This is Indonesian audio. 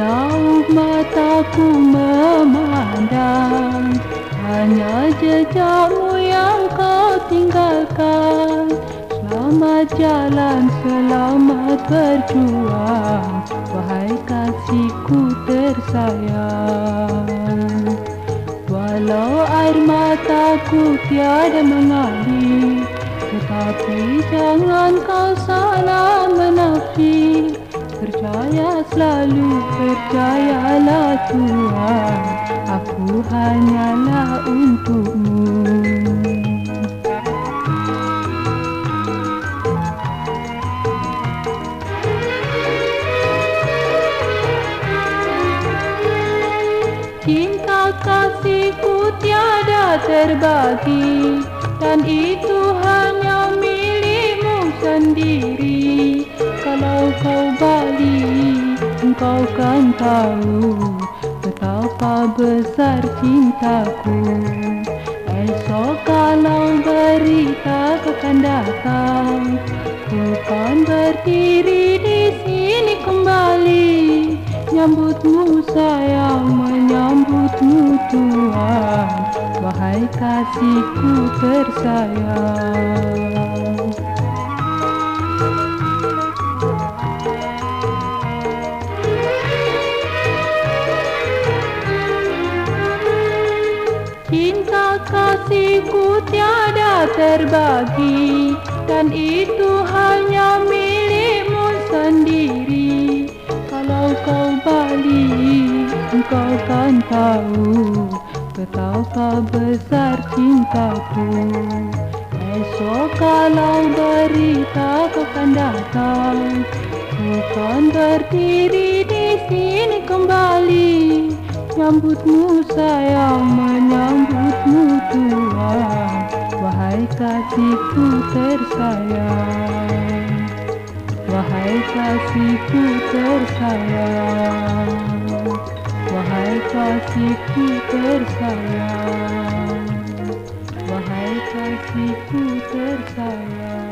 Sejauh mataku memandang Hanya jejakmu yang kau tinggalkan. Selamat jalan, selamat berjuang Wahai kasihku tersayang. Walau air mataku tiada mengalir Tetapi jangan kau salah Tuhan Aku hanyalah untukmu. Cinta kasihku tiada terbagi Dan itu hanya milikmu sendiri engkau kan tahu Betapa besar cintaku. Esok kalau berita akan datang Ku kan berdiri di sini kembali. Menyambutmu sayang, menyambutmu Tuhan. Wahai kasihku tersayang Cinta kasihku tiada terbagi Dan itu hanya milikmu sendiri. Kalau kau balik, engkau kan tahu Betapa besar cintaku. Esok kalau berita kau kan datang. Ku kan berdiri di sini Menyambutmu sayang, menyambutmu Tuhan. Wahai kasihku tersayang. Wahai kasihku tersayang. Wahai kasihku tersayang. Wahai kasihku tersayang